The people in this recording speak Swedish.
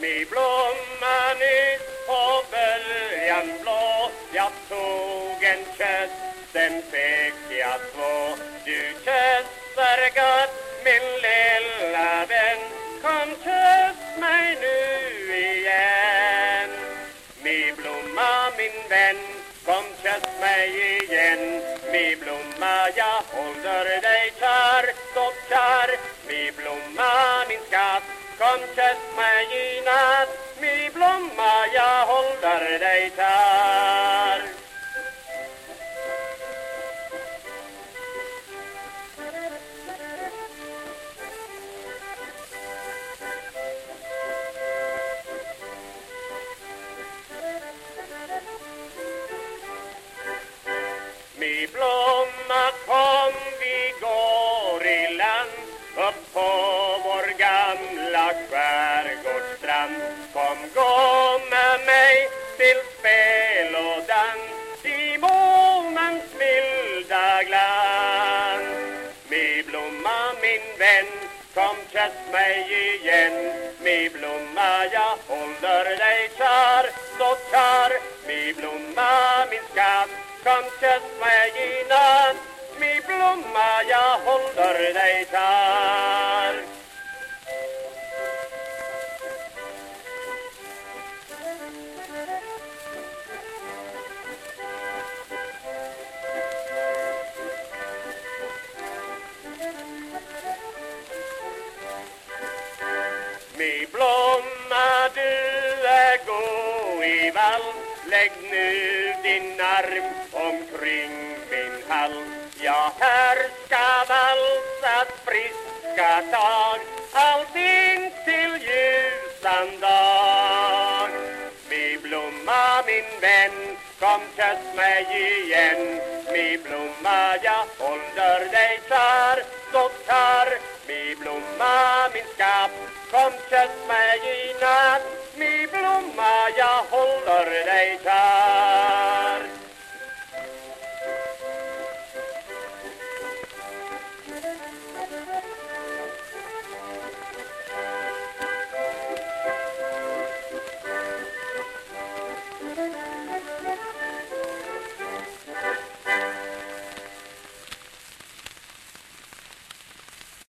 Med blomman ut på böljan blå. Jag tog en kyss, sen fick jag två. Du kysser gott, min lilla vän. Kom kyss mig nu igen. Med blomma min vän. Kom kyss mig igen. Med blomma jag håller dig skatt Kom kyss mig i natt Mi blomma jag håller dig kär Mi blomma kom skärgårdsstrand. Kom gå med mig till spel och dans i månens milda glans. Mi blomma min vän, kom kyss mig igen. Mi blomma jag håller dig kär, så kär Mi blomma min skatt, kom kyss mig i natt. Mi blomma jag håller dig kär Mi blomma du är gå i vall. Lägg nu din arm omkring min hals Ja, här ska valsas friska tag Allt in till ljusan dag. Mi blomma min vän Kom kyss mig igen. Mi blomma jag håller dig kär Komt het mij na, mi blomma jag håller dig kär.